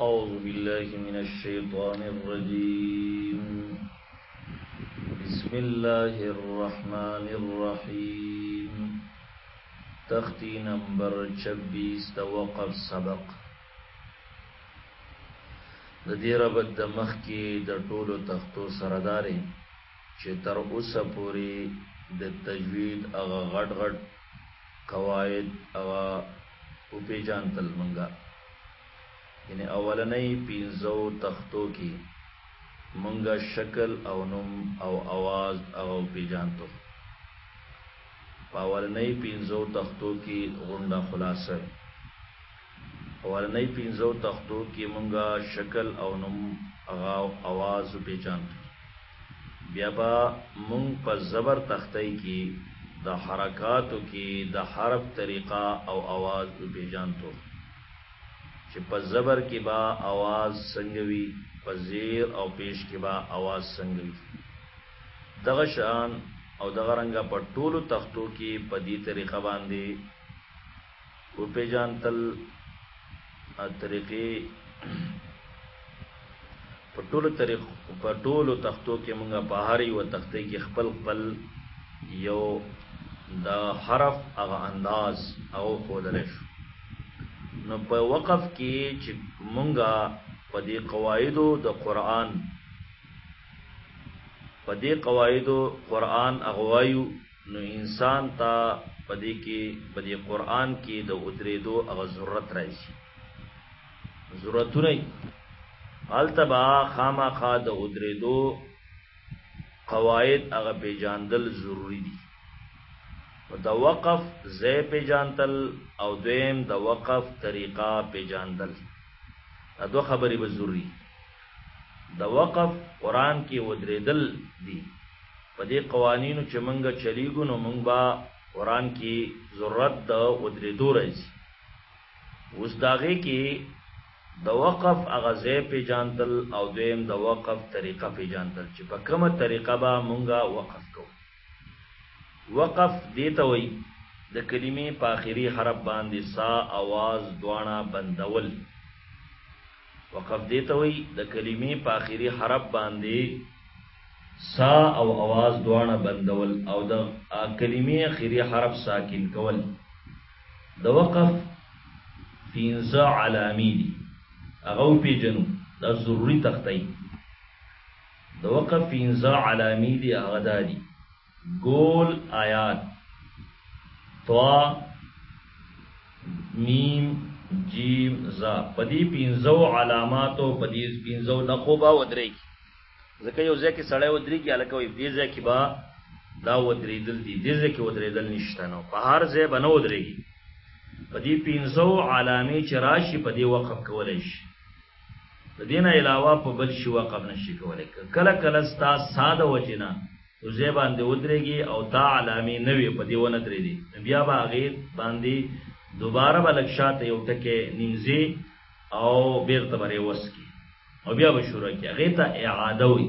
أعوذ بالله من الشيطان الرجيم بسم الله الرحمن الرحيم تختی نمبر 26 د وقف سبق د دې ربط د مخ کې د ټولو تختو سردارې چې تر اوسه پورې د تجوید هغه غټ غټ قواعد هغه وپېژندل مونږه یعنی اولنۍ پنځو تختو کې مونږه شکل او نوم او اواز هغه وپېژندو په اولنۍ پنځو تختو کې غونډه خلاصه اولنۍ پنځو تختو کې مونږه شکل او نوم هغه اواز وپېژندو بیا به مونږ په زبر تختۍ کی د حرکاتو کی د حرف طریقه او اواز وپیژانتو چی په زبر کی به اواز څنګه وی په زیر او پیش کی به اواز څنګه وی دغه شان او دغه رنګه په ټولو تختو کی په دی طریقه باندی وپېژانتل طریقې په ټولو طریق په ټولو تختو کې مونږه په هر یو تختې کې خپل خپل یو د حرف هغه انداز او خودل شو نو په وقف کې چې مونږه په دې قواعدو د قران په دې قواعدو قران اغوایو نو انسان ته په دې کې په دې قران کې د اترېدو هغه ضرورت راځي ضرورتونه التبا خامخا د اترېدو قواعد هغه پیجاندل ضروری دي د وقف زې پیجاندل او دویم د وقف طریقه پیجاندل دا دوه خبرې به ضروری د وقف قران کې ودرېدل دي په دې قوانینو چې مونږ چلیږو نو مونږ به قران کې ضرورت د ودریدو راځي اوس داغه کې د وقف اغازه پیجاندل او دویم د وقف طریقه پیجاندل چې په کومه طریقه به مونږه وقف کو وقف دیته وي د کلمې په اخیری حرف باندې سا اواز دوانه بندول وقف دې ته وایي د کلمې په اخري حرف باندې سا او اواز دواړه بندول او د کلمې اخري حرف ساکن کول د وقف پنځه علامې دي هغه پیژنو دا ضروری تختای د وقف پنځه علامې دي هغه دادي ګول آیات طا میم جیم زا پدی پینزو علاماتو پدی پینزو نخو با ودری کی ځکه یو ځای کې سړی ودری کی الکه وي دې ځای کې با دا ودریدل دي دې ځای کې ودریدل نشته نو په هر ځای بنو ودریږي په دې پینځو علامې چې راشي په دې وقف کولای شي د دین علاوه په بل شي وقف نشي کولای کله کله ستا ساده وجنه یو ځای باندې ودرېږي او دا علامې نه وي په دې ونه درېدي نو بیا به هغې باندې دوباره به لږ شاته یو ټکی نمځي او بېرته به ریوس کړي او بیا به شروع کړي هغې ته اعاده وي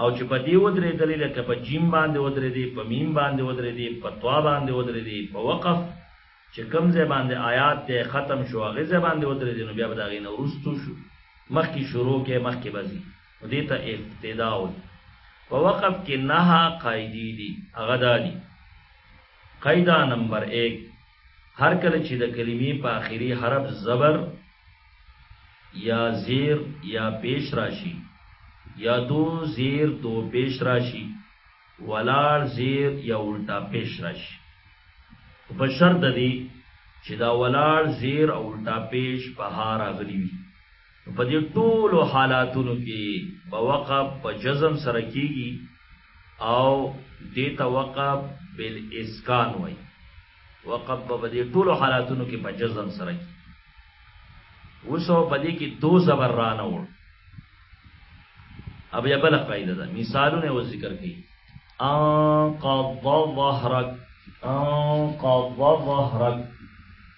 او چې په دې ودرېدلې لکه په جیم باندې ودرېدي په میم باندې ودرېدي په طوا باندې ودرېدي په وقف چې کوم ځای باندې آیات دی ختم شو هغې ځای باندې ودرېدي نو بیا به د هغې نه وروستو شو مخکې شروع کې مخکې به ځي دې ته ابتدا وي په وقف کې نه قاعدې دي هغه دادي قاعده نمبر 1 هر کله چې د کلمې په اخري حرف زبر یا زیر یا پیش راشي یا دو زیر دو پیش راشي ولار زیر یا الټا پیش راشي په شرط دی چې دا ولار زیر او الټا پیش په هار غلی وي نو په دې ټولو حالاتونو کې به وقف په جزم سره کیږي او دې ته وقف بالاسکان وایي وقف به په دې ټولو حالاتونو کې په جزم سره کیږي وسو په دې کې دو زبر را نه وړ اب یا بل قاعده ده مثالونه و ذکر کړي ان قض ظهرك ان قض ظهرك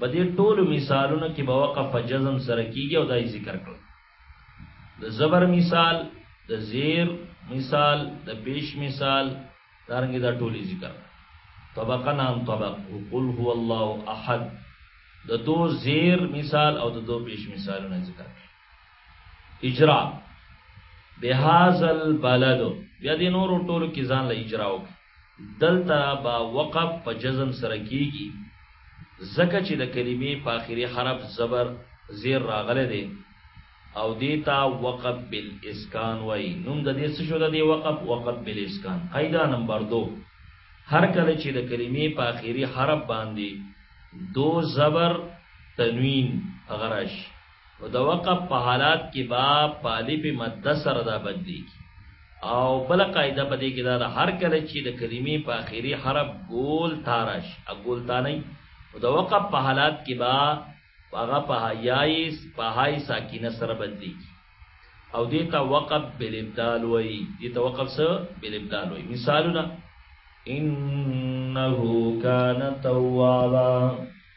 په دې ټولو مثالونو کې به وقف په جزم سره کیږي او دای ذکر کړو د زبر مثال د زیر مثال د پیش مثال دارنګ دا ټولی ذکر طبقا نام طبق قل هو الله احد د دو زیر مثال او د دو پیش مثالونه ذکر اجرا بهذا البلد بیا د نور ټولو کې ځان له اجرا وکړي دلته به وقف په جزم سره کیږي ځکه چې د کلمې په اخري حرف زبر زیر راغلی دی او دې ته وقف بالاسکان وایي نوم د دې څه شو د دې وقف وقف بالاسکان قاعده نمبر 2 هر کله چې د کلمې په اخري حرف باندې دو زبر تنوین غرش او د وقف په حالات کې با پالی په مد سره دا بدلی او بل قاعده په دې کې دا هر کله چې د کلمې په اخیری حرف ګول تارش اګول تانی او د وقف په حالات کې با هغه په حیایس په حای ساکینه سره بدلی او دې ته وقف بل ابدال وای دې ته وقف سره بل ابدال وای مثالونه انه کان توابا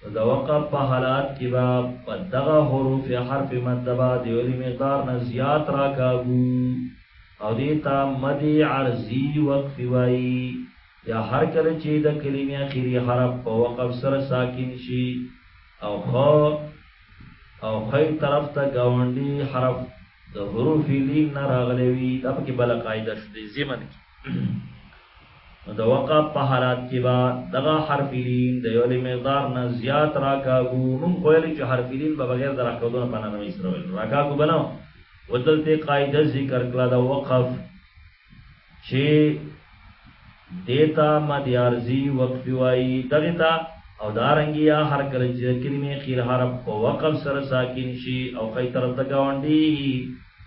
نو د وقف په حالات کې به په دغه حروف حرف مد به د یو مقدار نه زیات راکاږو او دې ته مد عرضي وقف وایي یا هر کله چې د کلمې اخیری حرف په وقف سره ساکن شي او خو او خی طرف ته گاونډي حرف د حروف لین نه راغلي وي دا پکې بل قاعده شته زمن کې نو د وقف په حالات کې به دغه حرفلین د یو مقدار نه زیات راکاګو موږ ویل چې حرفلین به بغیر د راکاګو نه پناه نه سره ویل راکاګو بنو ودلته قاعده ذکر کړه د وقف چې دیتا مد یارزی وقف وای دغه تا او دارنګي یا هر کله چې کلمې خیر حرف په وقف سره ساکن شي او خی طرف ته گاونډي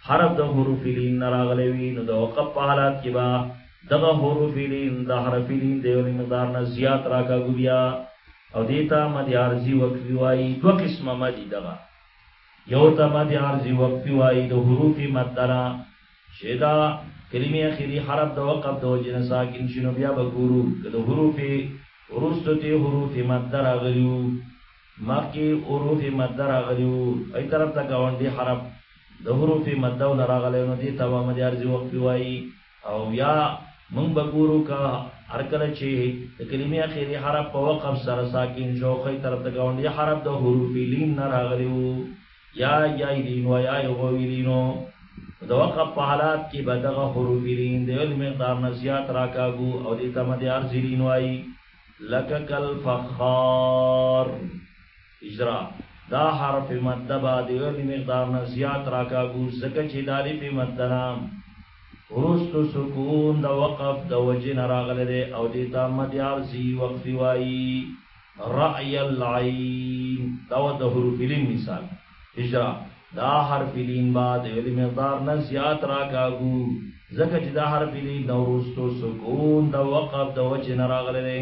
حرف د حروف لین نه راغلی وي نو د وقف په حالات کې به دغه حروف لین د حرف لین د یو مقدار نه زیات راکاږو بیا او دې ته مد عارضي وقفي وایي دوه قسمه مدي دغه یو ته مد عارضي وقفي وایي د حروف مد نه چې دا کلمې اخیری حرف د وقف د وجې نه ساکن شي نو بیا به ګورو که د حروف وروسته ته حروف مد راغلي وو مخکې حروف مد راغلي وو ای طرف ته ګاونډي حرف د حروف مده ونه راغلی نو دې ته به مد عرضي وقفي وایي او یا موږ به ګورو که هر کله چې د کلمې اخیری حرف په وقف سره ساکن شو خې طرف ته ګاونډي حرف د حروف لین نه راغلی وو یا یا لین و یا غوی لینو د وقف په حالات کې به دغه حروف لین د علم مقدار نه زیات راکاګو او دې ته مد عرض لین وایي لکه کل فخار اجرا، دا حرف مد به د اړوند مقدار نه زیات راکاږو ځکه چې د الف مد نه وروسته سکون د وقف د وجې نه راغلی دی او دې ته مد عرضي وقفي وایي. رأی العین، دا و د حروف لین مثال. اجرا، دا حرف لین به د اړوند مقدار نه زیات راکاږو ځکه چې د حرف لین نه وروسته سکون د وقف د وجې نه راغلی دی.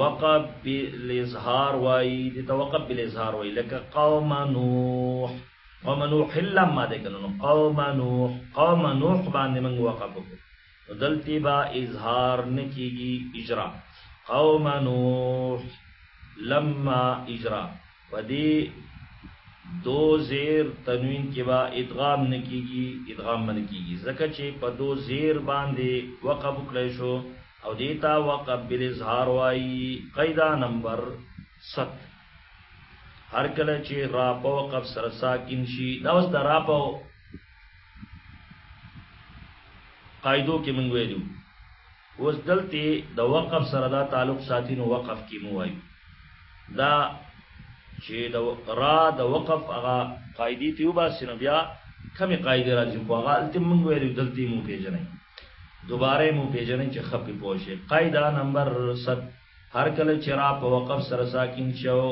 وقب بالاظهار وای د توقب بالاظهار وای لکه قوم نوح قوم نوح الا ما ده کنه قوم نوح قوم نوح باندې موږ وقب کو دلتی با اظهار نکیږي اجرا قوم نوح لما اجرا پدې دو زیر تنوین کې با ادغام نکیږي ادغام من کیږي ځکه چې په دو زیر باندې وقب کړی شو او دیتا وقب بالاظهار وای قیدا نمبر 7 هر کله چې را په وقف سره ساکن شي دا اوس د را په قاعدو کې موږ ویلو اوس دلته د وقف سره دا تعلق ساتي نو وقف کې مو وای دا چې د را د وقف هغه قاعده ته وباسي نو بیا کمی قاعده راځي خو هغه الته موږ ویلو دلته مو پیژنې دوباره مو پیژنئ چې ښه پې پوه شئ قاعده نمبر صد هر کله چې را په وقف سره ساکن شو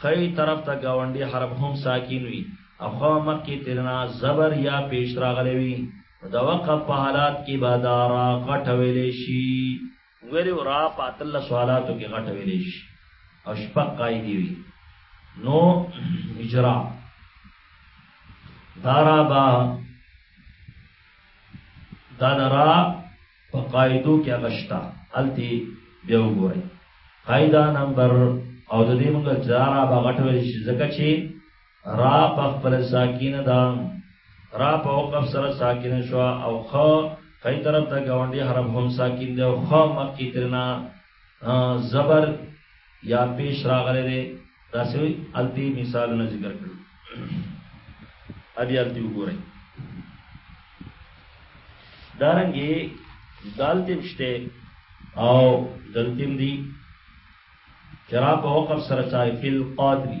ښی طرف ته ګاونډي حرف هم ساکن وي او خو مخکې ترنا زبر یا پیش راغلی وي د وقف په حالات کې به دا را غټ ویلی شي وری ورا په اتل سوالاتو کې غټ ویلې شي او شپږ قاعده وي نو اجرا دارا با دارا په قاعدو کې غشتا التی بیا وګورئ قاعده نمبر او د دې موږ دارا با غټ ویلې شي ځکه چې را په خپل ساکینه دا را په وقف سره ساکینه شو او خ کئی طرف ته گاونډي حرف هم ساکین دی او خ مکی ترنا زبر یا پیش راغلی دی دا سوی التی مثالونه ذکر کړو ادي التی وګورئ دارنګي دالتیم شته او دلتیم دی چرا په وقف سره چای فل قادری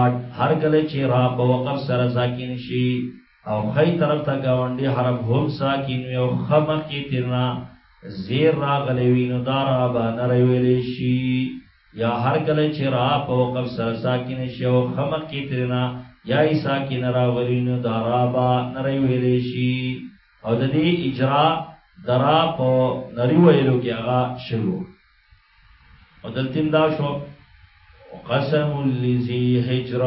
اټ هر کله چې را په وقف سره ساکن شي او خی طرف ته گاونډي حرف هم ساکن وي او خمه کې تیرنا زیر را غلوي نو دا را به نه ویلې شي یا هر کله چې را په وقف سره ساکن شي او خمه کې تیرنا یا ای ساکن را غلوي نو دا را به نه ویلې شي او د دې اجرا درا په نری ویلو کې هغه شروع او دلتیم دا شو قسم لذی هجر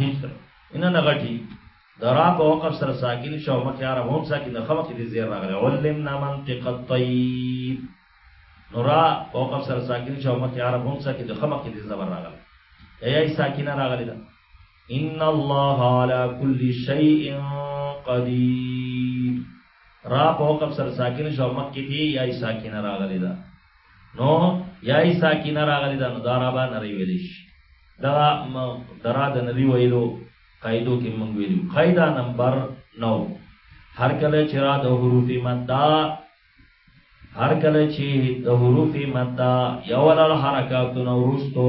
هجر ان نه غټي درا په وقف سره ساکن شو مکه عرب هم ساکن خو کې دې زیر راغلی ولم نه منطق الطيب نورا په وقف سره ساکن شو مکه عرب هم ساکن خو مکه دې زبر راغلی ای ساکینه راغلی دا ان الله على كل شيء قدير را په حکم سره ساکن شو مکه دی یا ساکن راغلی دا نو یا ساکن راغلی دا نو دا را باندې ری ویل شي دا درا د نری ویلو قاعدو کې مونږ ویلو قاعده نمبر 9 هر کله چې را د حروف مدا هر کله چې د حروف مدا یو لړ حرکاتونه ورستو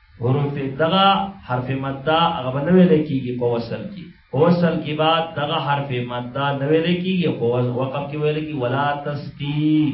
حروف دغه حرف مدا هغه به نه ویل کېږي په وصل کې په وصل کې به دغه حرف مدا نه ویل کېږي په وقف کې ویل کېږي ولا تسقي